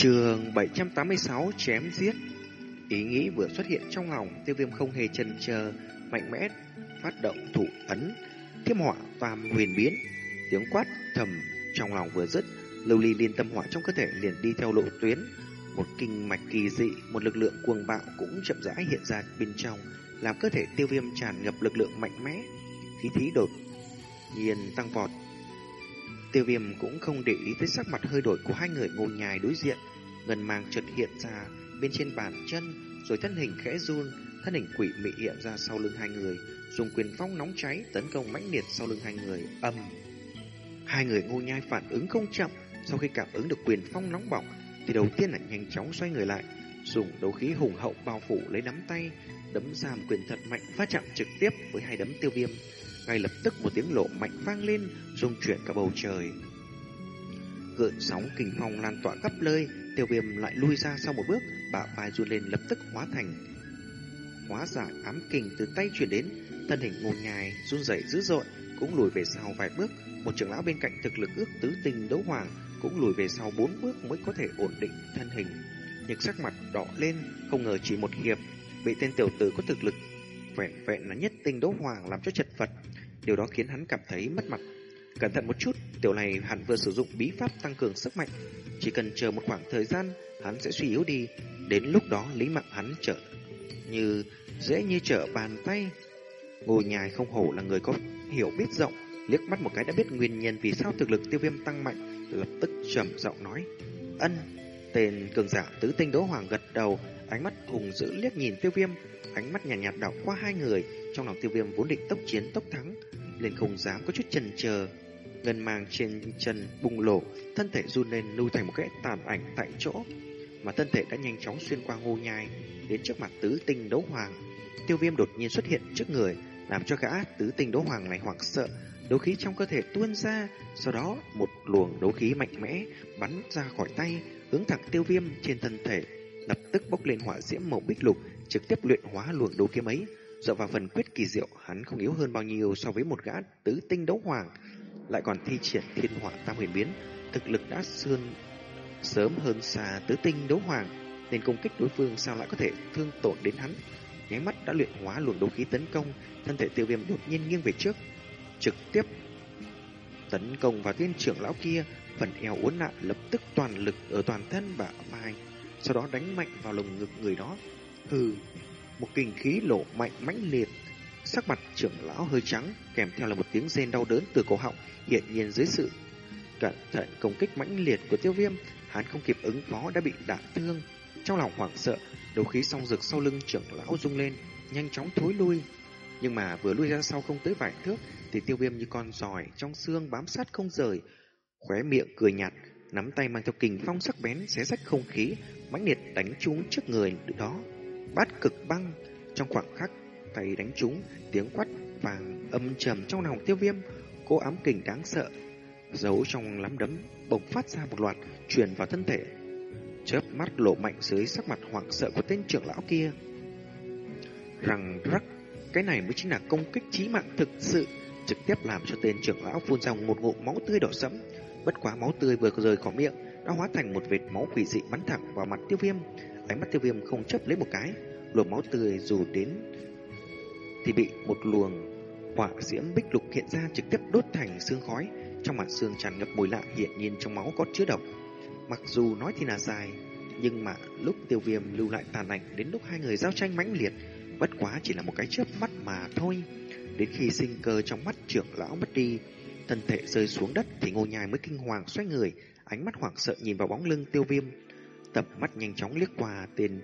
Trường 786 chém giết. Ý nghĩ vừa xuất hiện trong lòng, Tiêu viêm không hề chần chờ Mạnh mẽ, phát động thủ ấn, Thiêm họa phàm huyền biến. Tiếng quát thầm trong lòng vừa dứt, Lưu ly liên tâm hỏa trong cơ thể liền đi theo lộ tuyến. Một kinh mạch kỳ dị, Một lực lượng cuồng bạo cũng chậm rãi hiện ra bên trong, Làm cơ thể tiêu viêm tràn ngập lực lượng mạnh mẽ. Khí thí đột nhiên tăng vọt Tiêu viêm cũng không để ý tới sắc mặt hơi đổi của hai người ngô nhài đối diện. Ngân mang chợt hiện ra bên trên bàn chân, rồi thân hình khẽ run, thân hình quỷ mị hiện ra sau lưng hai người, dùng quyền phong nóng cháy tấn công mãnh liệt sau lưng hai người, âm. Hai người ngô nhai phản ứng không chậm, sau khi cảm ứng được quyền phong nóng bỏng, thì đầu tiên là nhanh chóng xoay người lại, dùng đấu khí hùng hậu bao phủ lấy nắm tay, đấm giam quyền thật mạnh va chạm trực tiếp với hai đấm tiêu viêm. Ngay lập tức một tiếng lộ mạnh vang lên, rung chuyển cả bầu trời. Gợn sóng kinh phong lan tỏa khắp nơi, tiêu viêm lại lui ra sau một bước, bả vai run lên lập tức hóa thành hóa dạng ám kình từ tay chuyển đến, thân hình ngô nhài run rẩy dữ dội, cũng lùi về sau vài bước. Một trưởng lão bên cạnh thực lực ước tứ tình đấu hoàng cũng lùi về sau bốn bước mới có thể ổn định thân hình. Nhưng sắc mặt đỏ lên, không ngờ chỉ một hiệp, bị tên tiểu tử có thực lực vẹn vẹn là nhất tinh đấu hoàng làm cho chật vật. Điều đó khiến hắn cảm thấy mất mặt. Cẩn thận một chút, tiểu này hắn vừa sử dụng bí pháp tăng cường sức mạnh. Chỉ cần chờ một khoảng thời gian, hắn sẽ suy yếu đi. Đến lúc đó, lý mạng hắn trở như dễ như trở bàn tay. Ngồi nhài không hổ là người có hiểu biết rộng, liếc mắt một cái đã biết nguyên nhân vì sao thực lực tiêu viêm tăng mạnh, lập tức trầm giọng nói. Ân, tên cường giả tứ tinh đấu hoàng gật đầu, ánh mắt hùng dữ liếc nhìn tiêu viêm, ánh mắt nhàn nhạt, nhạt đảo qua hai người, trong lòng tiêu viêm vốn định tốc chiến tốc thắng, liền không dám có chút chần chờ. Ngân mang trên chân bùng lổ, thân thể run lên lưu thành một cái tàn ảnh tại chỗ, mà thân thể đã nhanh chóng xuyên qua ngô nhai đến trước mặt tứ tinh đấu hoàng. Tiêu viêm đột nhiên xuất hiện trước người, làm cho gã tứ tinh đấu hoàng này hoảng sợ, đấu khí trong cơ thể tuôn ra, sau đó một luồng đấu khí mạnh mẽ bắn ra khỏi tay, hướng thẳng tiêu viêm trên thân thể, lập tức bốc lên hỏa diễm màu bích lục, trực tiếp luyện hóa luồng đấu kiếm ấy. Dựa vào phần quyết kỳ diệu, hắn không yếu hơn bao nhiêu so với một gã tứ tinh đấu hoàng, lại còn thi triển thiên hỏa tam huyền biến, thực lực đã sơn sớm hơn xa tứ tinh đấu hoàng, nên công kích đối phương sao lại có thể thương tổn đến hắn. Nháy mắt đã luyện hóa luồng đấu khí tấn công, thân thể tiêu viêm đột nhiên nghiêng về trước, trực tiếp tấn công vào tiên trưởng lão kia, phần eo uốn lạ lập tức toàn lực ở toàn thân và vai, sau đó đánh mạnh vào lồng ngực người đó. Hừ, một kinh khí lộ mạnh mãnh liệt, sắc mặt trưởng lão hơi trắng, kèm theo là một tiếng rên đau đớn từ cổ họng, hiện nhiên dưới sự cẩn thận công kích mãnh liệt của tiêu viêm, hắn không kịp ứng phó đã bị đả thương. Trong lòng hoảng sợ, đấu khí song rực sau lưng trưởng lão rung lên, nhanh chóng thối lui. Nhưng mà vừa lui ra sau không tới vài thước, thì tiêu viêm như con giỏi trong xương bám sát không rời, khóe miệng cười nhạt, nắm tay mang theo kình phong sắc bén xé rách không khí, mãnh liệt đánh trúng trước người đó. Bát cực băng, trong khoảng khắc tay đánh trúng, tiếng quát vàng âm trầm trong lòng tiêu viêm, cố ám kình đáng sợ, giấu trong lắm đấm, bộc phát ra một loạt, truyền vào thân thể. Chớp mắt lộ mạnh dưới sắc mặt hoảng sợ của tên trưởng lão kia. Rằng rắc, cái này mới chính là công kích chí mạng thực sự, trực tiếp làm cho tên trưởng lão phun ra một ngụm máu tươi đỏ sẫm. Bất quá máu tươi vừa rời khỏi miệng, đã hóa thành một vệt máu quỷ dị bắn thẳng vào mặt tiêu viêm. Ánh mắt tiêu viêm không chấp lấy một cái, luồng máu tươi dù đến thì bị một luồng hỏa diễm bích lục hiện ra trực tiếp đốt thành xương khói, trong mặt xương tràn ngập mùi lạ hiện nhiên trong máu có chứa độc. Mặc dù nói thì là dài, nhưng mà lúc tiêu viêm lưu lại tàn ảnh đến lúc hai người giao tranh mãnh liệt, bất quá chỉ là một cái chớp mắt mà thôi. Đến khi sinh cơ trong mắt trưởng lão mất đi, thân thể rơi xuống đất thì ngô nhai mới kinh hoàng xoay người, ánh mắt hoảng sợ nhìn vào bóng lưng tiêu viêm. Tầm mắt nhanh chóng liếc qua tên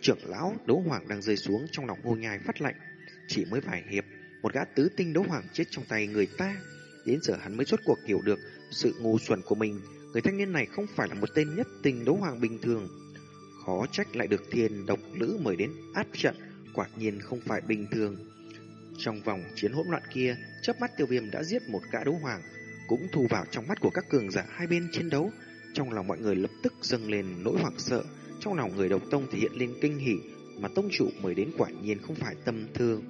trưởng lão đấu hoàng đang rơi xuống trong lòng ngô nhai phát lạnh. Chỉ mới vài hiệp, một gã tứ tinh đấu hoàng chết trong tay người ta. Đến giờ hắn mới rốt cuộc hiểu được sự ngu xuẩn của mình. Người thanh niên này không phải là một tên nhất tinh đấu hoàng bình thường. Khó trách lại được thiên độc lữ mời đến áp trận, quả nhiên không phải bình thường. Trong vòng chiến hỗn loạn kia, chớp mắt tiêu viêm đã giết một gã đấu hoàng, cũng thu vào trong mắt của các cường giả hai bên chiến đấu. Trong lòng mọi người lập tức dâng lên nỗi hoảng sợ, trong lòng người độc tông thể hiện lên kinh hỉ, mà tông chủ mời đến quả nhiên không phải tâm thương.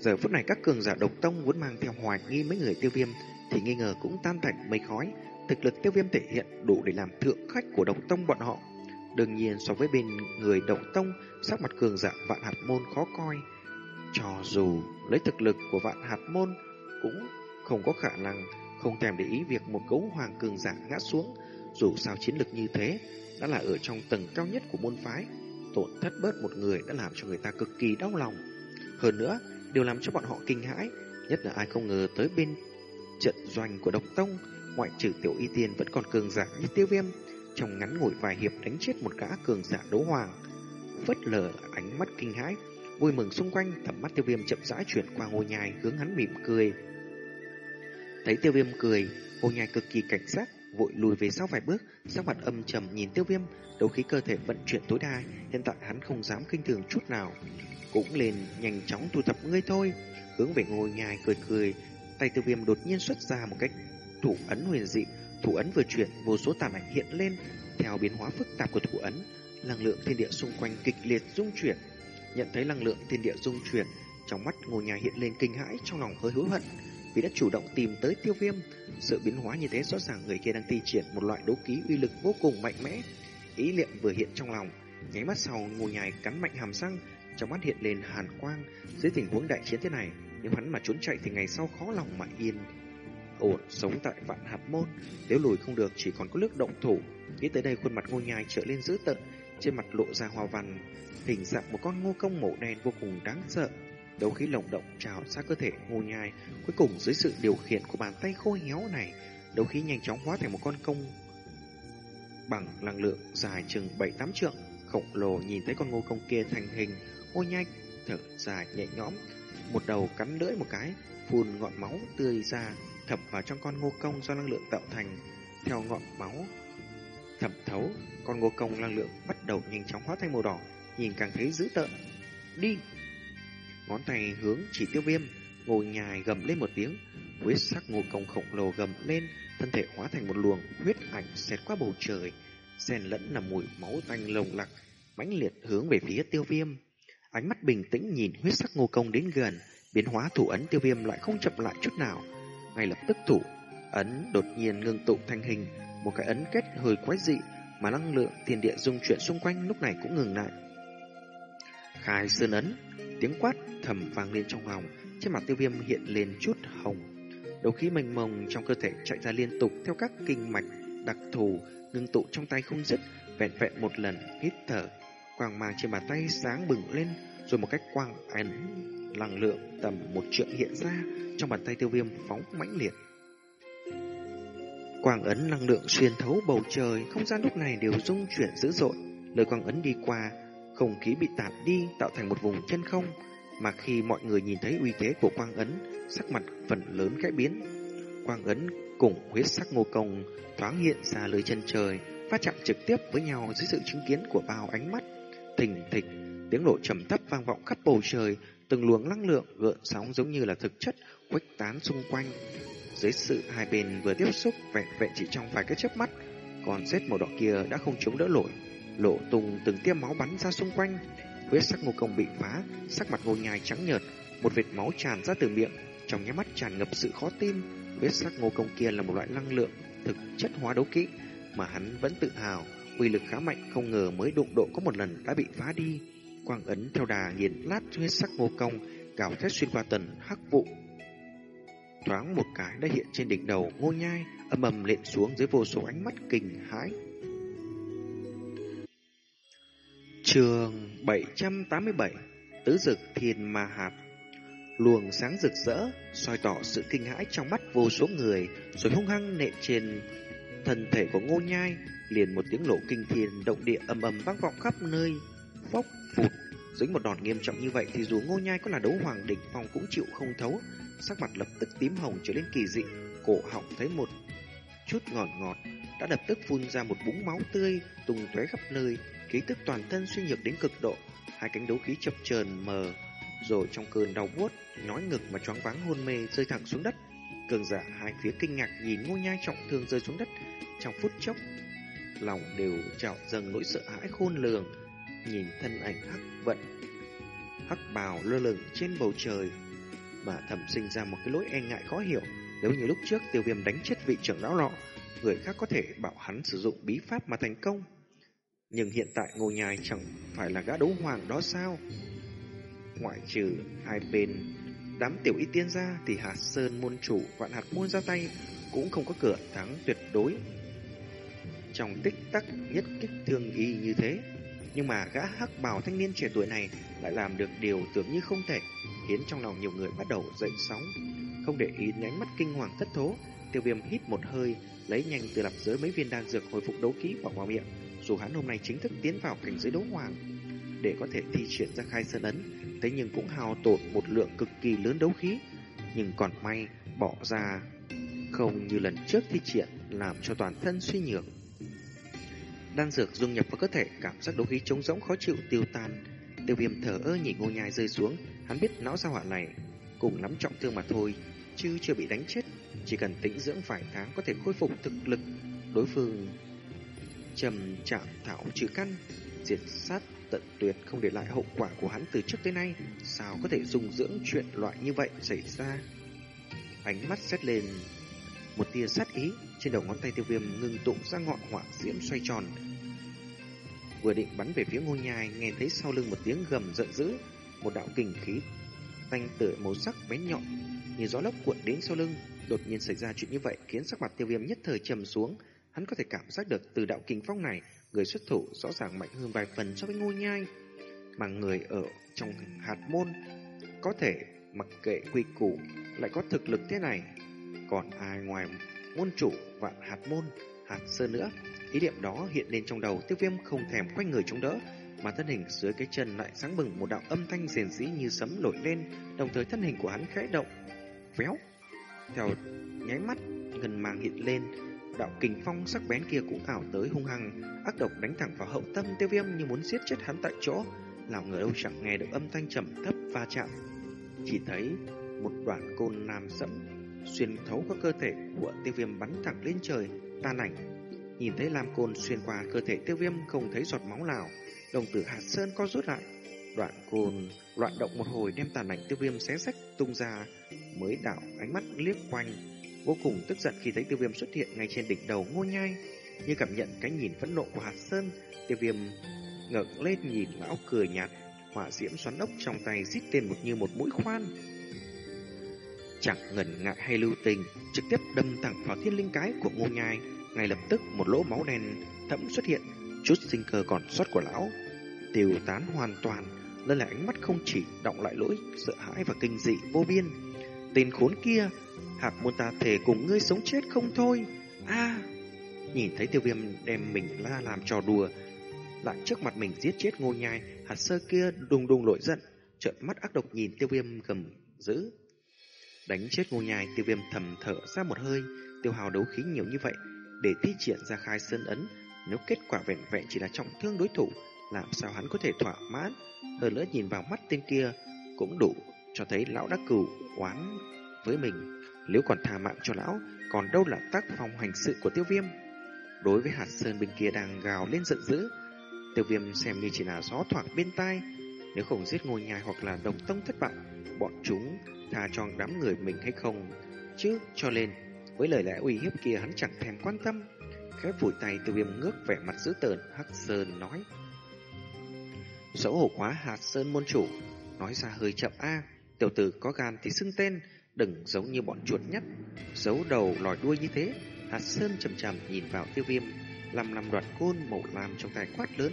Giờ phút này các cường giả độc tông muốn mang theo hoài nghi mấy người tiêu viêm thì nghi ngờ cũng tan thành mây khói, thực lực tiêu viêm thể hiện đủ để làm thượng khách của độc tông bọn họ. Đương nhiên so với bên người độc tông, sắc mặt cường giả vạn hạt môn khó coi. Cho dù lấy thực lực của vạn hạt môn cũng không có khả năng không thèm để ý việc một gấu hoàng cường giả ngã xuống, dù sao chiến lực như thế đã là ở trong tầng cao nhất của môn phái, tổn thất bớt một người đã làm cho người ta cực kỳ đau lòng. Hơn nữa, điều làm cho bọn họ kinh hãi, nhất là ai không ngờ tới bên trận doanh của độc tông, ngoại trừ tiểu y tiên vẫn còn cường giả như tiêu viêm, trong ngắn ngủi vài hiệp đánh chết một gã cường giả đấu hoàng. Phất lờ ánh mắt kinh hãi, vui mừng xung quanh, tầm mắt tiêu viêm chậm rãi chuyển qua ngôi nhai hướng hắn mỉm cười. Thấy tiêu viêm cười, hồ nhai cực kỳ cảnh giác, vội lùi về sau vài bước, sắc mặt âm trầm nhìn tiêu viêm, đấu khí cơ thể vận chuyển tối đa, hiện tại hắn không dám kinh thường chút nào. Cũng lên nhanh chóng thu thập ngươi thôi, hướng về ngôi nhai cười cười, tay tiêu viêm đột nhiên xuất ra một cách thủ ấn huyền dị, thủ ấn vừa chuyển, vô số tàn ảnh hiện lên, theo biến hóa phức tạp của thủ ấn, năng lượng thiên địa xung quanh kịch liệt rung chuyển. Nhận thấy năng lượng thiên địa rung chuyển, trong mắt ngôi nhà hiện lên kinh hãi, trong lòng hơi hối hận, vì đã chủ động tìm tới tiêu viêm. Sự biến hóa như thế rõ ràng người kia đang thi triển một loại đấu khí uy lực vô cùng mạnh mẽ. Ý niệm vừa hiện trong lòng, nháy mắt sau ngồi nhài cắn mạnh hàm răng, trong mắt hiện lên hàn quang. Dưới tình huống đại chiến thế này, nếu hắn mà trốn chạy thì ngày sau khó lòng mà yên. Ổn sống tại vạn hạt môn, nếu lùi không được chỉ còn có nước động thủ. Nghĩ tới đây khuôn mặt ngôi nhài trở lên dữ tợn, trên mặt lộ ra hoa văn, hình dạng một con ngô công mổ đen vô cùng đáng sợ. Đấu khí lồng động trào ra cơ thể ngô nhai, cuối cùng dưới sự điều khiển của bàn tay khô héo này, đấu khí nhanh chóng hóa thành một con công bằng năng lượng dài chừng 7-8 trượng. Khổng lồ nhìn thấy con ngô công kia thành hình, ngô nhai thở dài nhẹ nhõm, một đầu cắn lưỡi một cái, phun ngọn máu tươi ra, thẩm vào trong con ngô công do năng lượng tạo thành. Theo ngọn máu thẩm thấu, con ngô công năng lượng bắt đầu nhanh chóng hóa thành màu đỏ, nhìn càng thấy dữ tợn. Đi! Ngón tay hướng chỉ tiêu viêm, ngồi nhài gầm lên một tiếng, huyết sắc ngồi công khổng lồ gầm lên, thân thể hóa thành một luồng huyết ảnh xẹt qua bầu trời, xen lẫn là mùi máu tanh lồng lặc, mãnh liệt hướng về phía tiêu viêm. Ánh mắt bình tĩnh nhìn huyết sắc ngô công đến gần, biến hóa thủ ấn tiêu viêm lại không chậm lại chút nào. Ngay lập tức thủ, ấn đột nhiên ngưng tụ thành hình, một cái ấn kết hơi quái dị mà năng lượng thiên địa dung chuyển xung quanh lúc này cũng ngừng lại. Khai sơn ấn, tiếng quát thầm vang lên trong lòng, trên mặt tiêu viêm hiện lên chút hồng. Đầu khí mênh mông trong cơ thể chạy ra liên tục theo các kinh mạch đặc thù, ngưng tụ trong tay không dứt, vẹn vẹn một lần hít thở. Quang mang trên bàn tay sáng bừng lên, rồi một cách quang ấn năng lượng tầm một trượng hiện ra trong bàn tay tiêu viêm phóng mãnh liệt. Quang ấn năng lượng xuyên thấu bầu trời, không gian lúc này đều rung chuyển dữ dội. Lời quang ấn đi qua, không khí bị tạt đi tạo thành một vùng chân không, mà khi mọi người nhìn thấy uy thế của quang ấn, sắc mặt phần lớn cải biến. Quang ấn cùng huyết sắc ngô công thoáng hiện ra lưới chân trời, phát chạm trực tiếp với nhau dưới sự chứng kiến của bao ánh mắt. Thình thịch, tiếng nổ trầm thấp vang vọng khắp bầu trời, từng luồng năng lượng gợn sóng giống như là thực chất khuếch tán xung quanh. Dưới sự hai bên vừa tiếp xúc vẹn vẹn chỉ trong vài cái chớp mắt, còn rết màu đỏ kia đã không chống đỡ nổi, lộ tung từng tia máu bắn ra xung quanh. Huyết sắc ngô công bị phá, sắc mặt ngô nhai trắng nhợt, một vệt máu tràn ra từ miệng, trong nháy mắt tràn ngập sự khó tin. Huyết sắc ngô công kia là một loại năng lượng thực chất hóa đấu kỹ mà hắn vẫn tự hào, uy lực khá mạnh không ngờ mới đụng độ có một lần đã bị phá đi. Quang ấn theo đà nghiền lát huyết sắc ngô công, cào thét xuyên qua tần hắc vụ. Thoáng một cái đã hiện trên đỉnh đầu ngô nhai, âm ầm lện xuống dưới vô số ánh mắt kinh hãi. Trường 787 Tứ dực thiên ma hạt Luồng sáng rực rỡ, soi tỏ sự kinh hãi trong mắt vô số người, Rồi hung hăng nện trên thân thể của ngô nhai, Liền một tiếng lộ kinh thiên, động địa ầm ầm vang vọng khắp nơi, Phốc phụt. Dính một đòn nghiêm trọng như vậy Thì dù ngô nhai có là đấu hoàng đỉnh phong cũng chịu không thấu. Sắc mặt lập tức tím hồng trở lên kỳ dị, Cổ họng thấy một chút ngọt ngọt, Đã lập tức phun ra một búng máu tươi Tung tóe khắp nơi khí tức toàn thân suy nhược đến cực độ, hai cánh đấu khí chập chờn mờ, rồi trong cơn đau buốt, nhói ngực mà choáng váng hôn mê rơi thẳng xuống đất. Cường giả hai phía kinh ngạc nhìn ngôi nhai trọng thương rơi xuống đất, trong phút chốc, lòng đều trào dâng nỗi sợ hãi khôn lường, nhìn thân ảnh hắc vận, hắc bào lơ lửng trên bầu trời, mà thầm sinh ra một cái lỗi e ngại khó hiểu. Nếu như lúc trước tiêu viêm đánh chết vị trưởng lão lọ, người khác có thể bảo hắn sử dụng bí pháp mà thành công. Nhưng hiện tại ngô nhai chẳng phải là gã đấu hoàng đó sao? Ngoại trừ hai bên đám tiểu y tiên ra thì hạt sơn môn chủ vạn hạt môn ra tay cũng không có cửa thắng tuyệt đối. Trong tích tắc nhất kích thương y như thế, nhưng mà gã hắc bào thanh niên trẻ tuổi này lại làm được điều tưởng như không thể, khiến trong lòng nhiều người bắt đầu dậy sóng. Không để ý nhánh mắt kinh hoàng thất thố, tiêu viêm hít một hơi, lấy nhanh từ lập giới mấy viên đan dược hồi phục đấu khí vào vào miệng. Dù hắn hôm nay chính thức tiến vào cảnh giới đấu hoàng, để có thể thi triển ra khai sơn ấn, thế nhưng cũng hao tổn một lượng cực kỳ lớn đấu khí. Nhưng còn may, bỏ ra không như lần trước thi triển làm cho toàn thân suy nhược. Đan dược dung nhập vào cơ thể, cảm giác đấu khí trống rỗng khó chịu tiêu tan. Tiêu viêm thở ơ nhìn ngô nhai rơi xuống, hắn biết não ra hỏa này cùng lắm trọng thương mà thôi, chứ chưa bị đánh chết. Chỉ cần tĩnh dưỡng vài tháng có thể khôi phục thực lực. Đối phương trầm trạng thảo trừ căn, diệt sát tận tuyệt không để lại hậu quả của hắn từ trước tới nay, sao có thể dung dưỡng chuyện loại như vậy xảy ra? Ánh mắt xét lên một tia sát ý, trên đầu ngón tay tiêu viêm ngưng tụ ra ngọn hỏa diễm xoay tròn. Vừa định bắn về phía ngôi nhai, nghe thấy sau lưng một tiếng gầm giận dữ, một đạo kình khí tanh tưởi màu sắc bén nhọn như gió lốc cuộn đến sau lưng. Đột nhiên xảy ra chuyện như vậy khiến sắc mặt tiêu viêm nhất thời trầm xuống. Hắn có thể cảm giác được từ đạo kình phong này, người xuất thủ rõ ràng mạnh hơn vài phần so với ngôi nhai. Mà người ở trong hạt môn có thể mặc kệ quy củ lại có thực lực thế này còn ai ngoài môn chủ vạn hạt môn, hạt sơn nữa. Ý niệm đó hiện lên trong đầu tiêu viêm không thèm quanh người chống đỡ, mà thân hình dưới cái chân lại sáng bừng một đạo âm thanh rền rĩ như sấm nổi lên, đồng thời thân hình của hắn khẽ động, véo. Theo nháy mắt, ngân mang hiện lên, đạo kình phong sắc bén kia cũng ảo tới hung hăng, ác độc đánh thẳng vào hậu tâm tiêu viêm như muốn giết chết hắn tại chỗ. nào người đâu chẳng nghe được âm thanh trầm thấp va chạm, chỉ thấy một đoạn côn nam sẫm xuyên thấu qua cơ thể của tiêu viêm bắn thẳng lên trời, tan ảnh. Nhìn thấy Lam Côn xuyên qua cơ thể tiêu viêm không thấy giọt máu nào, đồng tử hạt sơn co rút lại. Đoạn côn loạn động một hồi đem tàn ảnh tiêu viêm xé sách tung ra, mới đảo ánh mắt liếc quanh. Vô cùng tức giận khi thấy tiêu viêm xuất hiện ngay trên đỉnh đầu ngô nhai, như cảm nhận cái nhìn phẫn nộ của hạt sơn, tiêu viêm ngẩng lên nhìn lão cười nhạt, hỏa diễm xoắn ốc trong tay rít tên một như một mũi khoan chẳng ngần ngại hay lưu tình, trực tiếp đâm thẳng vào thiên linh cái của ngô nhai. Ngay lập tức một lỗ máu đen thẫm xuất hiện, chút sinh cơ còn sót của lão tiêu tán hoàn toàn. Lên là ánh mắt không chỉ động lại lỗi sợ hãi và kinh dị vô biên. Tên khốn kia, hạt môn ta thể cùng ngươi sống chết không thôi. A, nhìn thấy tiêu viêm đem mình la làm trò đùa, lại trước mặt mình giết chết ngô nhai, hạt sơ kia đùng đùng nổi giận, trợn mắt ác độc nhìn tiêu viêm gầm dữ. Đánh chết ngô nhai tiêu viêm thầm thở ra một hơi Tiêu hào đấu khí nhiều như vậy Để thi triển ra khai sơn ấn Nếu kết quả vẹn vẹn chỉ là trọng thương đối thủ Làm sao hắn có thể thỏa mãn Hơn nữa nhìn vào mắt tên kia Cũng đủ cho thấy lão đã cửu oán với mình. Nếu còn tha mạng cho lão, Còn đâu là tác phong hành sự của tiêu viêm? Đối với hạt sơn bên kia đang gào lên giận dữ, Tiêu viêm xem như chỉ là gió thoảng bên tai. Nếu không giết ngôi nhà hoặc là đồng tông thất bại, Bọn chúng tha cho đám người mình hay không? Chứ cho nên với lời lẽ uy hiếp kia hắn chẳng thèm quan tâm. Khẽ vùi tay tiêu viêm ngước vẻ mặt dữ tợn, hắc sơn nói. Xấu hổ quá, hạt sơn môn chủ, nói ra hơi chậm a tiểu tử có gan thì xưng tên đừng giống như bọn chuột nhất giấu đầu lòi đuôi như thế hạt sơn chầm chầm nhìn vào tiêu viêm làm làm đoạt côn màu lam trong tay quát lớn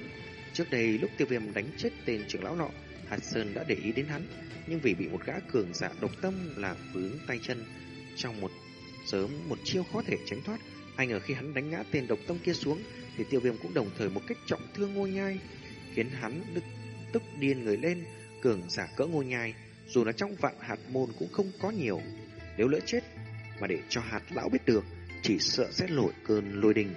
trước đây lúc tiêu viêm đánh chết tên trưởng lão nọ hạt sơn đã để ý đến hắn nhưng vì bị một gã cường giả độc tâm làm vướng tay chân trong một sớm một chiêu khó thể tránh thoát. Ai ngờ khi hắn đánh ngã tên độc tâm kia xuống, thì tiêu viêm cũng đồng thời một cách trọng thương ngôi nhai, khiến hắn đức tức điên người lên, cường giả cỡ ngôi nhai, dù là trong vạn hạt môn cũng không có nhiều. Nếu lỡ chết, mà để cho hạt lão biết được, chỉ sợ sẽ nổi cơn lôi đình.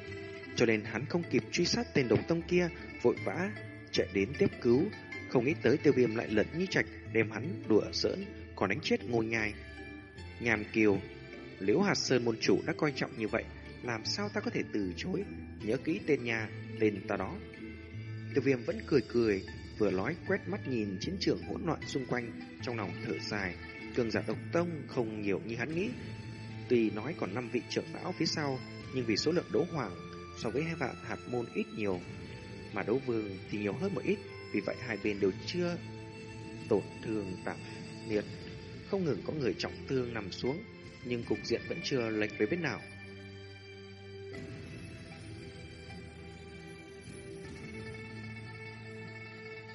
Cho nên hắn không kịp truy sát tên độc tông kia, vội vã chạy đến tiếp cứu, không nghĩ tới tiêu viêm lại lật như trạch đem hắn đùa giỡn, còn đánh chết ngôi nhai. Nhàm kiều, liễu hạt sơn môn chủ đã coi trọng như vậy, làm sao ta có thể từ chối, nhớ kỹ tên nhà, tên ta đó. Tiêu viêm vẫn cười cười, vừa nói quét mắt nhìn chiến trường hỗn loạn xung quanh, trong lòng thở dài, cường giả độc tông không nhiều như hắn nghĩ. Tuy nói còn năm vị trưởng lão phía sau, nhưng vì số lượng đấu hoàng so với hai vạn hạt môn ít nhiều, mà đấu vương thì nhiều hơn một ít, vì vậy hai bên đều chưa tổn thương tạm liệt. Không ngừng có người trọng thương nằm xuống, nhưng cục diện vẫn chưa lệch về bên nào.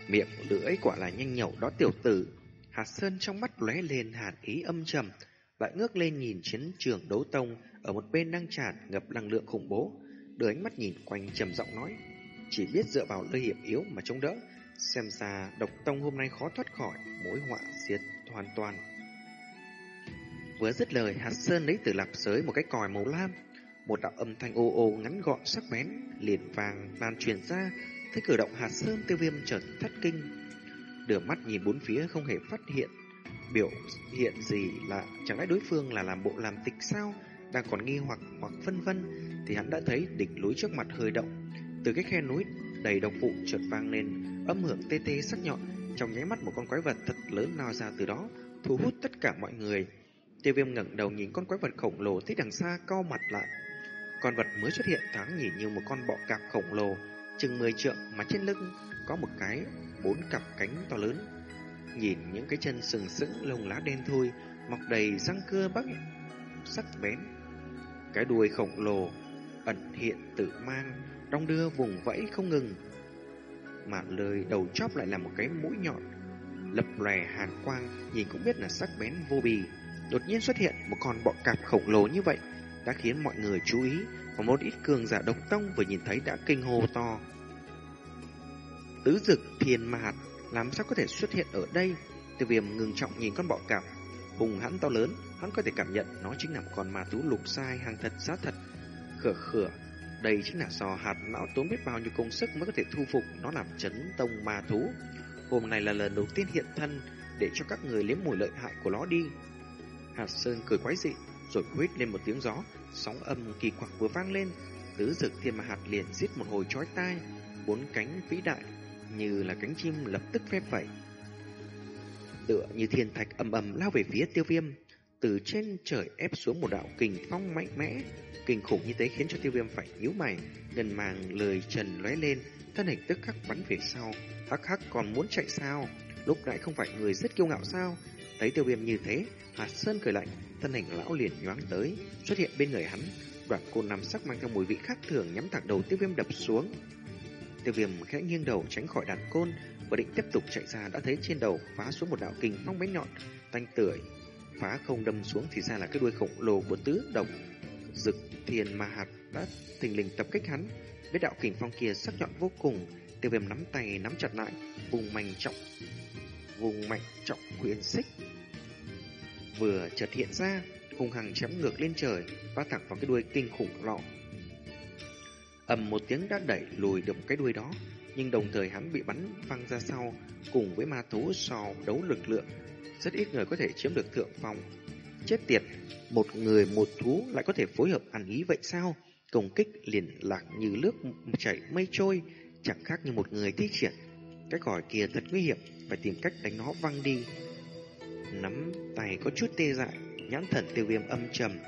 Miệng lưỡi quả là nhanh nhậu đó tiểu tử. Hạt Sơn trong mắt lóe lên hàn ý âm trầm, lại ngước lên nhìn chiến trường đấu tông ở một bên đang tràn ngập năng lượng khủng bố, đưa ánh mắt nhìn quanh trầm giọng nói, chỉ biết dựa vào nơi hiểm yếu mà chống đỡ, xem ra độc tông hôm nay khó thoát khỏi mối họa diệt hoàn toàn. Vừa dứt lời, Hạt Sơn lấy từ lạp sới một cái còi màu lam, một đạo âm thanh ô ô ngắn gọn sắc bén liền vàng lan truyền ra, thấy cử động Hạt Sơn tiêu viêm chợt thất kinh, đưa mắt nhìn bốn phía không hề phát hiện. Biểu hiện gì là chẳng lẽ đối phương là làm bộ làm tịch sao? Đang còn nghi hoặc hoặc phân vân thì hắn đã thấy đỉnh núi trước mặt hơi động. Từ cái khe núi đầy độc vụ chợt vang lên âm hưởng tê tê sắc nhọn. Trong nháy mắt một con quái vật thật lớn lao ra từ đó thu hút tất cả mọi người. Tiêu viêm ngẩng đầu nhìn con quái vật khổng lồ thấy đằng xa cau mặt lại. Con vật mới xuất hiện thoáng nhìn như một con bọ cạp khổng lồ chừng 10 trượng mà trên lưng có một cái bốn cặp cánh to lớn. Nhìn những cái chân sừng sững lông lá đen thui, mọc đầy răng cưa bắc sắc bén. Cái đuôi khổng lồ ẩn hiện tự mang, đong đưa vùng vẫy không ngừng. Mà lời đầu chóp lại là một cái mũi nhọn, lập lòe hàn quang, nhìn cũng biết là sắc bén vô bì. Đột nhiên xuất hiện một con bọ cạp khổng lồ như vậy, đã khiến mọi người chú ý và một ít cường giả độc tông vừa nhìn thấy đã kinh hô to tứ dực thiên mạt, hạt làm sao có thể xuất hiện ở đây tiêu viêm ngừng trọng nhìn con bọ cạp hùng hắn to lớn hắn có thể cảm nhận nó chính là một con ma thú lục sai hàng thật giá thật khửa khửa đây chính là do hạt não tốn biết bao nhiêu công sức mới có thể thu phục nó làm chấn tông ma thú. Hôm nay là lần đầu tiên hiện thân để cho các người liếm mùi lợi hại của nó đi. Hạt Sơn cười quái dị, rồi huyết lên một tiếng gió, sóng âm kỳ quặc vừa vang lên, tứ dực thiên ma hạt liền giết một hồi chói tai, bốn cánh vĩ đại như là cánh chim lập tức phép vậy. Tựa như thiên thạch ầm ầm lao về phía tiêu viêm, từ trên trời ép xuống một đạo kình phong mạnh mẽ, kinh khủng như thế khiến cho tiêu viêm phải nhíu mày, ngần màng lời trần lóe lên, thân hình tức khắc bắn về sau. Hắc hắc còn muốn chạy sao? Lúc nãy không phải người rất kiêu ngạo sao? Thấy tiêu viêm như thế, Hạt Sơn cười lạnh, thân hình lão liền nhoáng tới, xuất hiện bên người hắn. Đoạn côn nằm sắc mang theo mùi vị khác thường nhắm thẳng đầu tiêu viêm đập xuống. Tiêu viêm khẽ nghiêng đầu tránh khỏi đàn côn, và định tiếp tục chạy ra đã thấy trên đầu phá xuống một đạo kình phong bén nhọn, tanh tưởi. Phá không đâm xuống thì ra là cái đuôi khổng lồ của tứ độc Dực thiền mà hạt đã thình lình tập kích hắn. Với đạo kình phong kia sắc nhọn vô cùng, tiêu viêm nắm tay nắm chặt lại, vùng mạnh trọng, vùng mạnh trọng huyền xích. Vừa chợt hiện ra, hung hăng chém ngược lên trời, va thẳng vào cái đuôi kinh khủng lọ. ầm một tiếng đã đẩy lùi được cái đuôi đó, nhưng đồng thời hắn bị bắn văng ra sau, cùng với ma thú sò đấu lực lượng. Rất ít người có thể chiếm được thượng phong. Chết tiệt, một người một thú lại có thể phối hợp ăn ý vậy sao? Công kích liền lạc như nước chảy mây trôi, chẳng khác như một người thi triển. Cái còi kia thật nguy hiểm, phải tìm cách đánh nó văng đi. Nắm tay có chút tê dại, nhãn thần tiêu viêm âm trầm.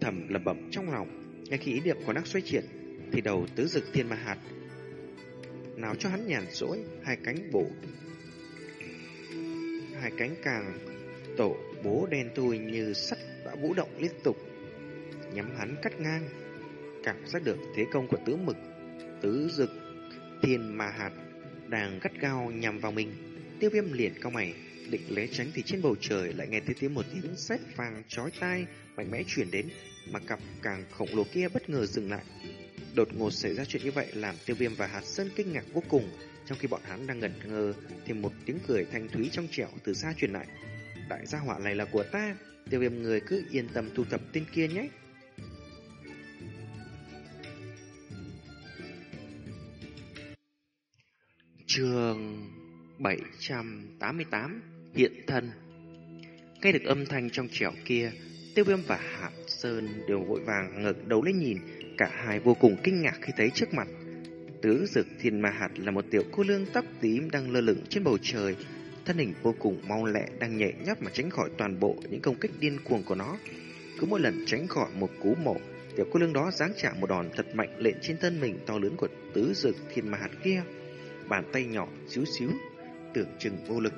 Thầm lầm bẩm trong lòng, ngay khi ý niệm của nắc xoay chuyển, thì đầu tứ dực thiên ma hạt nào cho hắn nhàn rỗi hai cánh bổ hai cánh càng tổ bố đen thui như sắt đã vũ động liên tục, nhắm hắn cắt ngang. Cảm giác được thế công của tứ mực, tứ dực, thiên mà hạt đang gắt gao nhằm vào mình. Tiêu viêm liền cao mày, định lé tránh thì trên bầu trời lại nghe thấy tiếng một tiếng sét vàng chói tai mạnh mẽ chuyển đến, mà cặp càng khổng lồ kia bất ngờ dừng lại. Đột ngột xảy ra chuyện như vậy làm tiêu viêm và hạt sơn kinh ngạc vô cùng, trong khi bọn hắn đang ngẩn ngơ thì một tiếng cười thanh thúy trong trẻo từ xa truyền lại đại gia hỏa này là của ta, tiêu viêm người cứ yên tâm thu thập tên kia nhé. Trường 788 Hiện thân Nghe được âm thanh trong trẻo kia, tiêu viêm và hạt sơn đều vội vàng ngẩng đầu lên nhìn, cả hai vô cùng kinh ngạc khi thấy trước mặt. Tứ dực thiên ma hạt là một tiểu cô lương tóc tím đang lơ lửng trên bầu trời, thân hình vô cùng mau lẹ đang nhẹ nhấp mà tránh khỏi toàn bộ những công kích điên cuồng của nó. Cứ mỗi lần tránh khỏi một cú mổ Tiểu cô lương đó giáng trả một đòn thật mạnh lên trên thân mình to lớn của tứ dực thiên ma hạt kia. Bàn tay nhỏ xíu xíu, tưởng chừng vô lực.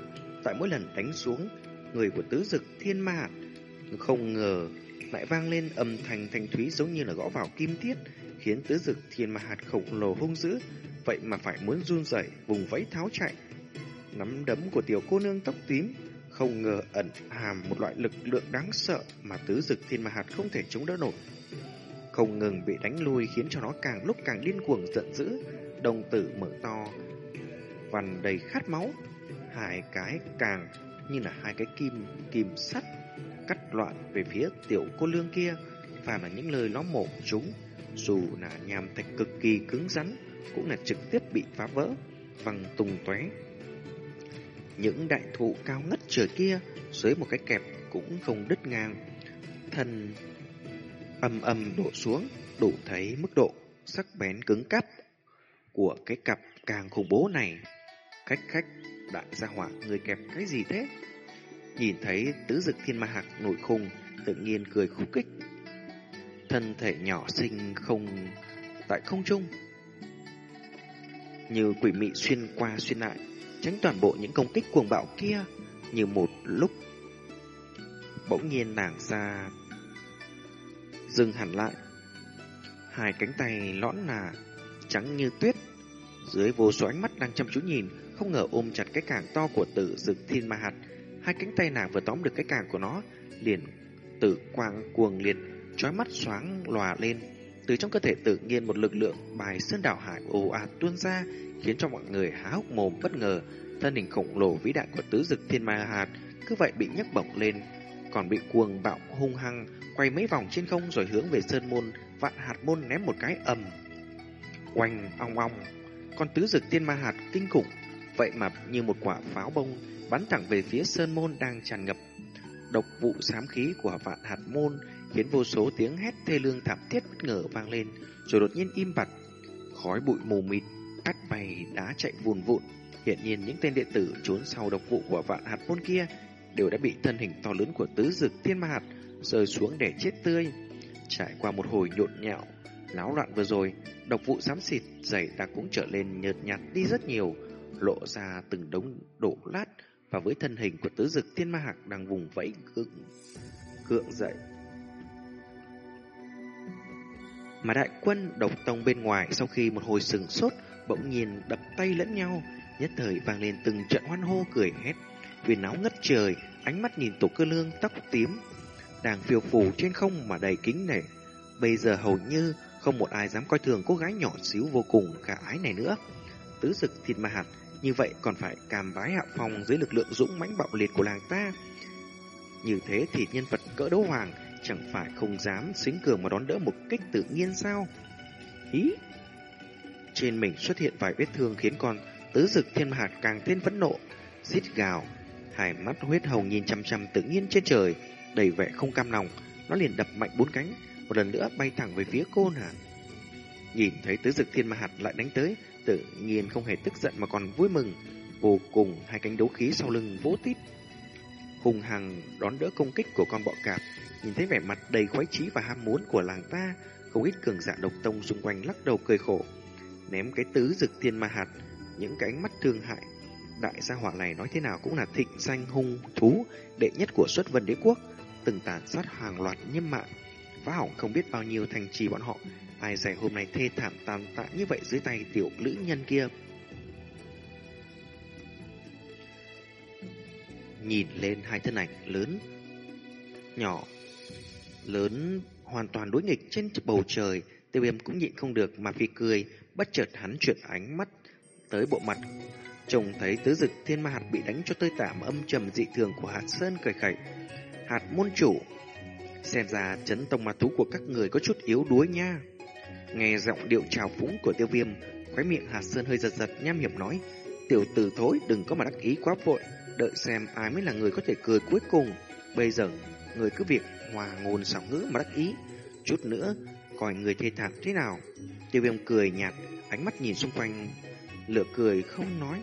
Tại mỗi lần đánh xuống, người của tứ dực thiên ma hạt không ngờ lại vang lên âm thanh thanh thúy giống như là gõ vào kim thiết, khiến tứ dực thiên ma hạt khổng lồ hung dữ, vậy mà phải muốn run rẩy vùng vẫy tháo chạy. Nắm đấm của tiểu cô nương tóc tím không ngờ ẩn hàm một loại lực lượng đáng sợ mà tứ dực thiên ma hạt không thể chống đỡ nổi. Không ngừng bị đánh lui khiến cho nó càng lúc càng điên cuồng giận dữ, đồng tử mở to, vằn đầy khát máu, hai cái càng như là hai cái kim kim sắt cắt loạn về phía tiểu cô lương kia, phàm là những lời nó mổ chúng, dù là nham thạch cực kỳ cứng rắn, cũng là trực tiếp bị phá vỡ, văng tung tóe. Những đại thụ cao ngất trời kia, dưới một cái kẹp cũng không đứt ngang, thần ầm ầm đổ xuống, đủ thấy mức độ sắc bén cứng cắp của cái cặp càng khủng bố này. Khách khách, đại gia hỏa người kẹp cái gì thế? Nhìn thấy tứ dực thiên ma hạc nổi khùng, tự nhiên cười khúc kích. Thân thể nhỏ xinh không tại không trung. Như quỷ mị xuyên qua xuyên lại, tránh toàn bộ những công kích cuồng bạo kia, như một lúc. Bỗng nhiên nàng ra dừng hẳn lại. Hai cánh tay lõn là trắng như tuyết, dưới vô số ánh mắt đang chăm chú nhìn, không ngờ ôm chặt cái càng to của tử dực thiên ma hạt. Hai cánh tay nàng vừa tóm được cái càng của nó, liền tử quang cuồng liệt, trói mắt xoáng lòa lên. Từ trong cơ thể tự nhiên một lực lượng bài sơn đảo hải ồ ạt tuôn ra, khiến cho mọi người há hốc mồm bất ngờ. Thân hình khổng lồ vĩ đại của tứ dực thiên ma hạt cứ vậy bị nhấc bổng lên, còn bị cuồng bạo hung hăng quay mấy vòng trên không rồi hướng về sơn môn vạn hạt môn ném một cái ầm. Oanh ong ong, con tứ dực tiên ma hạt kinh khủng, vậy mà như một quả pháo bông bắn thẳng về phía sơn môn đang tràn ngập. Độc vụ xám khí của vạn hạt môn khiến vô số tiếng hét thê lương thảm thiết bất ngờ vang lên rồi đột nhiên im bặt. Khói bụi mù mịt cắt bay đá chạy vùn vụn. Hiện nhiên những tên đệ tử trốn sau độc vụ của vạn hạt môn kia đều đã bị thân hình to lớn của tứ dực thiên ma hạt rơi xuống để chết tươi. Trải qua một hồi nhộn nhạo, náo loạn vừa rồi, độc vụ xám xịt dày đặc cũng trở lên nhợt nhạt đi rất nhiều, lộ ra từng đống đổ lát và với thân hình của tứ dực thiên ma hạc đang vùng vẫy gượng, gượng dậy. Mà đại quân độc tông bên ngoài sau khi một hồi sừng sốt bỗng nhiên đập tay lẫn nhau, nhất thời vang lên từng trận hoan hô cười hét. Huyền náo ngất trời, ánh mắt nhìn tổ cơ lương tóc tím đang phiêu phù trên không mà đầy kính nể. Bây giờ hầu như không một ai dám coi thường cô gái nhỏ xíu vô cùng khả ái này nữa. Tứ dực thịt ma hạt, như vậy còn phải càm vái hạ phong dưới lực lượng dũng mãnh bạo liệt của làng ta. Như thế thì nhân vật cỡ đấu hoàng chẳng phải không dám xính cường mà đón đỡ một cách tự nhiên sao? Ý! Trên mình xuất hiện vài vết thương khiến con tứ dực thiên hạt càng thêm phẫn nộ, xít gào, hai mắt huyết hồng nhìn chăm chăm tự nhiên trên trời, đầy vẻ không cam lòng, nó liền đập mạnh bốn cánh, một lần nữa bay thẳng về phía cô nàng. Nhìn thấy tứ dực thiên ma hạt lại đánh tới, tự nhiên không hề tức giận mà còn vui mừng, vô cùng hai cánh đấu khí sau lưng vỗ tít. Hùng hằng đón đỡ công kích của con bọ cạp, nhìn thấy vẻ mặt đầy khoái chí và ham muốn của làng ta, không ít cường giả độc tông xung quanh lắc đầu cười khổ, ném cái tứ dực thiên ma hạt, những cái ánh mắt thương hại. Đại gia hỏa này nói thế nào cũng là thịnh danh hung thú đệ nhất của xuất vân đế quốc, từng tàn sát hàng loạt nhân mạng, phá hỏng không biết bao nhiêu thành trì bọn họ. Ai dạy hôm nay thê thảm tàn tạ như vậy dưới tay tiểu lữ nhân kia. Nhìn lên hai thân ảnh lớn, nhỏ, lớn hoàn toàn đối nghịch trên bầu trời, tiêu viêm cũng nhịn không được mà phi cười, bất chợt hắn chuyển ánh mắt tới bộ mặt. Trông thấy tứ dực thiên ma hạt bị đánh cho tơi tạm âm trầm dị thường của hạt sơn cười khẩy, hạt môn chủ. Xem ra chấn tông ma thú của các người có chút yếu đuối nha. Nghe giọng điệu trào phúng của tiêu viêm, khóe miệng hà sơn hơi giật giật nham hiểm nói. Tiểu tử thối đừng có mà đắc ý quá vội, đợi xem ai mới là người có thể cười cuối cùng. Bây giờ, người cứ việc hòa ngôn xảo ngữ mà đắc ý. Chút nữa, coi người thê thảm thế nào. Tiêu viêm cười nhạt, ánh mắt nhìn xung quanh, lửa cười không nói.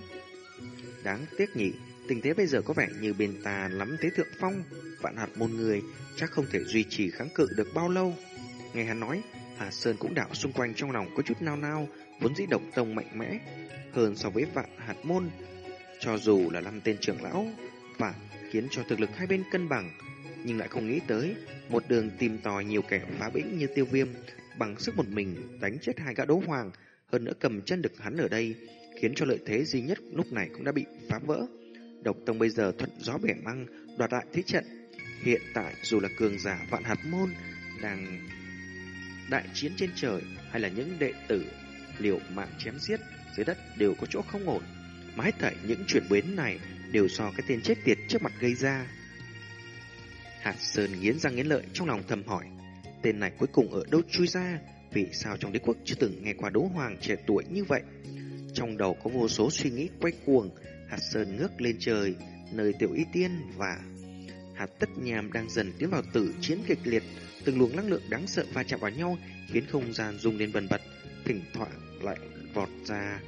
Đáng tiếc nhỉ, Tình thế bây giờ có vẻ như bên ta lắm thế thượng phong, vạn hạt môn người chắc không thể duy trì kháng cự được bao lâu. Nghe hắn nói, Hà Sơn cũng đảo xung quanh trong lòng có chút nao nao, vốn dĩ độc tông mạnh mẽ hơn so với vạn hạt môn. Cho dù là năm tên trưởng lão và khiến cho thực lực hai bên cân bằng, nhưng lại không nghĩ tới một đường tìm tòi nhiều kẻ phá bĩnh như tiêu viêm bằng sức một mình đánh chết hai gã đấu hoàng, hơn nữa cầm chân được hắn ở đây, khiến cho lợi thế duy nhất lúc này cũng đã bị phá vỡ. Độc tông bây giờ thuận gió bẻ măng, đoạt lại thế trận. Hiện tại dù là cường giả vạn hạt môn đang đại chiến trên trời hay là những đệ tử liều mạng chém giết dưới đất đều có chỗ không ổn. Mà hết thảy những chuyển biến này đều do cái tên chết tiệt trước mặt gây ra. Hạt Sơn nghiến răng nghiến lợi trong lòng thầm hỏi, tên này cuối cùng ở đâu chui ra, vì sao trong đế quốc chưa từng nghe qua đấu hoàng trẻ tuổi như vậy. Trong đầu có vô số suy nghĩ quay cuồng, Hạt Sơn ngước lên trời, nơi tiểu y tiên và hạt tất nhàm đang dần tiến vào tử chiến kịch liệt, từng luồng năng lượng đáng sợ va chạm vào nhau khiến không gian rung lên bần bật, thỉnh thoảng lại vọt ra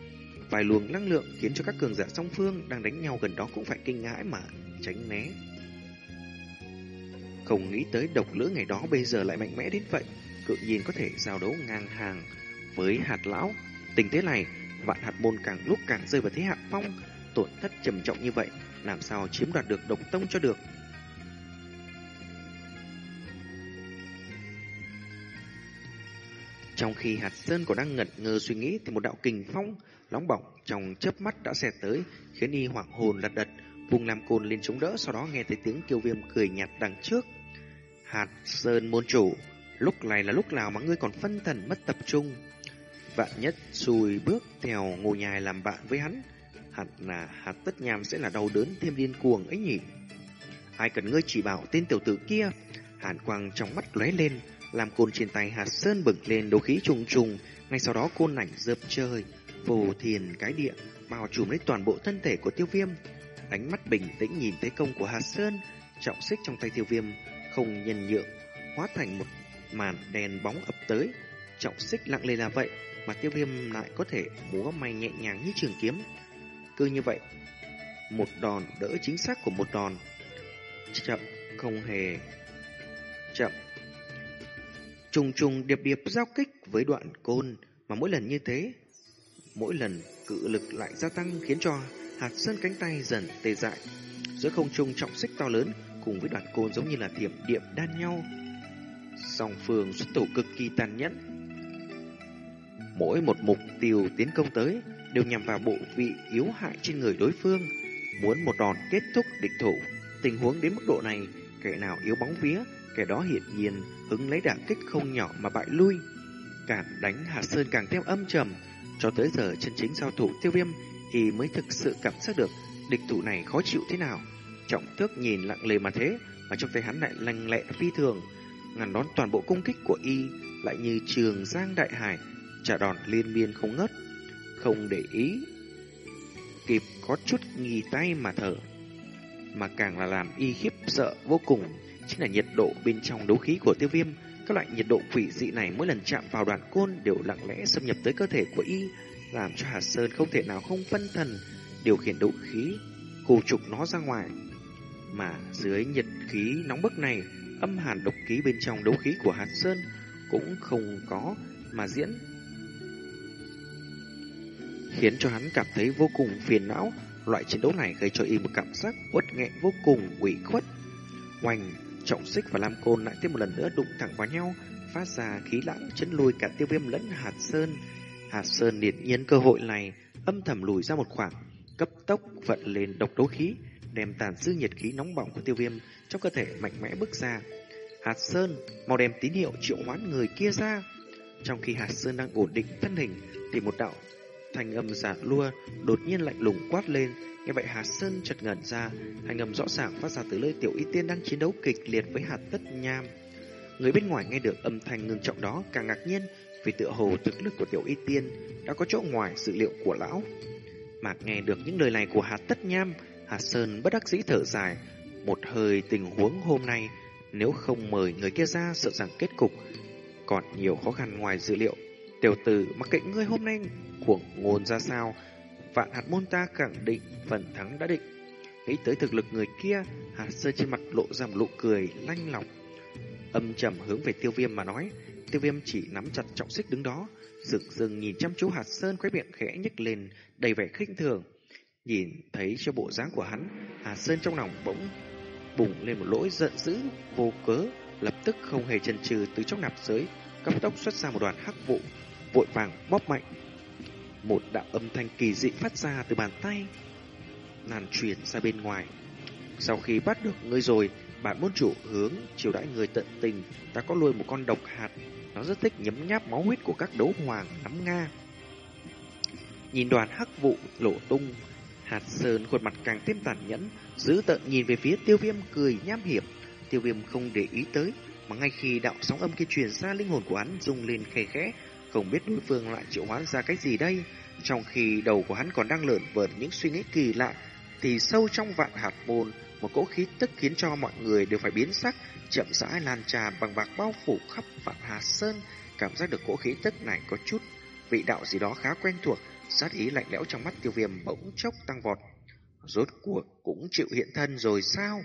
vài luồng năng lượng khiến cho các cường giả song phương đang đánh nhau gần đó cũng phải kinh hãi mà tránh né. Không nghĩ tới độc lưỡi ngày đó bây giờ lại mạnh mẽ đến vậy, cự nhiên có thể giao đấu ngang hàng với hạt lão. Tình thế này, vạn hạt môn càng lúc càng rơi vào thế hạ phong, tổn thất trầm trọng như vậy, làm sao chiếm đoạt được độc tông cho được. Trong khi hạt sơn còn đang ngẩn ngơ suy nghĩ thì một đạo kình phong nóng bỏng trong chớp mắt đã xẹt tới, khiến y hoảng hồn lật đật, vùng làm cồn lên chống đỡ, sau đó nghe thấy tiếng kêu viêm cười nhạt đằng trước. Hạt sơn môn chủ, lúc này là lúc nào mà ngươi còn phân thần mất tập trung. Vạn nhất xùi bước theo ngô nhài làm bạn với hắn, hẳn là hạt tất nhàm sẽ là đau đớn thêm điên cuồng ấy nhỉ. Ai cần ngươi chỉ bảo tên tiểu tử kia, hàn quang trong mắt lóe lên, làm côn trên tay hạt sơn bừng lên đấu khí trùng trùng, ngay sau đó côn ảnh dợp trời, phù thiền cái địa, bao trùm lấy toàn bộ thân thể của tiêu viêm. Ánh mắt bình tĩnh nhìn thấy công của hạt sơn, trọng xích trong tay tiêu viêm, không nhân nhượng, hóa thành một màn đèn bóng ập tới. Trọng xích lặng lề là vậy, mà tiêu viêm lại có thể múa may nhẹ nhàng như trường kiếm. Cứ như vậy, một đòn đỡ chính xác của một đòn. Chậm, không hề chậm trùng trùng điệp điệp giao kích với đoạn côn mà mỗi lần như thế, mỗi lần cự lực lại gia tăng khiến cho hạt sơn cánh tay dần tê dại. Giữa không trung trọng xích to lớn cùng với đoạn côn giống như là thiểm điện đan nhau. Song phương xuất thủ cực kỳ tàn nhẫn. Mỗi một mục tiêu tiến công tới đều nhằm vào bộ vị yếu hại trên người đối phương, muốn một đòn kết thúc địch thủ. Tình huống đến mức độ này, kẻ nào yếu bóng vía Kẻ đó hiển nhiên hứng lấy đả kích không nhỏ mà bại lui. Càng đánh Hà Sơn càng thêm âm trầm. Cho tới giờ chân chính giao thủ tiêu viêm thì mới thực sự cảm giác được địch thủ này khó chịu thế nào. Trọng tước nhìn lặng lề mà thế mà trong tay hắn lại lành lẹ phi thường. Ngăn đón toàn bộ công kích của y lại như trường giang đại hải trả đòn liên miên không ngớt. Không để ý kịp có chút nghi tay mà thở mà càng là làm y khiếp sợ vô cùng chính là nhiệt độ bên trong đấu khí của tiêu viêm. Các loại nhiệt độ quỷ dị này mỗi lần chạm vào đoạn côn đều lặng lẽ xâm nhập tới cơ thể của y, làm cho Hà Sơn không thể nào không phân thần điều khiển đấu khí, khu trục nó ra ngoài. Mà dưới nhiệt khí nóng bức này, âm hàn độc khí bên trong đấu khí của Hạt Sơn cũng không có mà diễn. Khiến cho hắn cảm thấy vô cùng phiền não, loại chiến đấu này gây cho y một cảm giác uất nghẹn vô cùng ủy khuất. Hoành, Trọng xích và Lam Côn lại thêm một lần nữa đụng thẳng vào nhau, phát ra khí lãng chấn lùi cả tiêu viêm lẫn hạt sơn. Hạt sơn liền nhiên cơ hội này, âm thầm lùi ra một khoảng, cấp tốc vận lên độc đấu khí, đem tàn dư nhiệt khí nóng bỏng của tiêu viêm trong cơ thể mạnh mẽ bước ra. Hạt sơn mau đem tín hiệu triệu hoán người kia ra. Trong khi hạt sơn đang ổn định thân hình, thì một đạo thanh âm giả lua đột nhiên lạnh lùng quát lên Nghe vậy Hà Sơn chợt ngẩn ra, hành âm rõ ràng phát ra từ nơi tiểu y tiên đang chiến đấu kịch liệt với hạt tất nham. Người bên ngoài nghe được âm thanh ngưng trọng đó càng ngạc nhiên vì tựa hồ thực lực của tiểu y tiên đã có chỗ ngoài sự liệu của lão. Mà nghe được những lời này của hạt tất nham, Hà Sơn bất đắc dĩ thở dài, một hơi tình huống hôm nay nếu không mời người kia ra sợ rằng kết cục còn nhiều khó khăn ngoài dự liệu. Tiểu tử mặc kệ ngươi hôm nay cuồng ngôn ra sao, Vạn hạt môn ta khẳng định phần thắng đã định. Nghĩ tới thực lực người kia, hạt sơ trên mặt lộ ra một nụ cười lanh lọc. Âm trầm hướng về tiêu viêm mà nói, tiêu viêm chỉ nắm chặt trọng xích đứng đó, rực rừng nhìn chăm chú hạt sơn khóe miệng khẽ nhếch lên, đầy vẻ khinh thường. Nhìn thấy cho bộ dáng của hắn, hạt sơn trong lòng bỗng bùng lên một lỗi giận dữ, vô cớ, lập tức không hề chần chừ từ trong nạp giới, cấp tốc xuất ra một đoàn hắc vụ, vội vàng bóp mạnh. Một đạo âm thanh kỳ dị phát ra từ bàn tay, lan truyền ra bên ngoài. Sau khi bắt được ngươi rồi, bạn môn chủ hướng chiều đãi người tận tình, ta có nuôi một con độc hạt, nó rất thích nhấm nháp máu huyết của các đấu hoàng nắm nga. Nhìn đoàn hắc vụ lộ tung, hạt sơn khuôn mặt càng thêm tàn nhẫn, giữ tận nhìn về phía tiêu viêm cười nham hiểm. Tiêu viêm không để ý tới, mà ngay khi đạo sóng âm kia truyền ra linh hồn của hắn rung lên khẽ khẽ, không biết đối phương lại triệu hoán ra cái gì đây. Trong khi đầu của hắn còn đang lởn vởn những suy nghĩ kỳ lạ, thì sâu trong vạn hạt bồn, một cỗ khí tức khiến cho mọi người đều phải biến sắc, chậm rãi lan tràn bằng bạc bao phủ khắp vạn hạt sơn. Cảm giác được cỗ khí tức này có chút vị đạo gì đó khá quen thuộc, sát ý lạnh lẽo trong mắt tiêu viêm bỗng chốc tăng vọt. Rốt cuộc cũng chịu hiện thân rồi sao?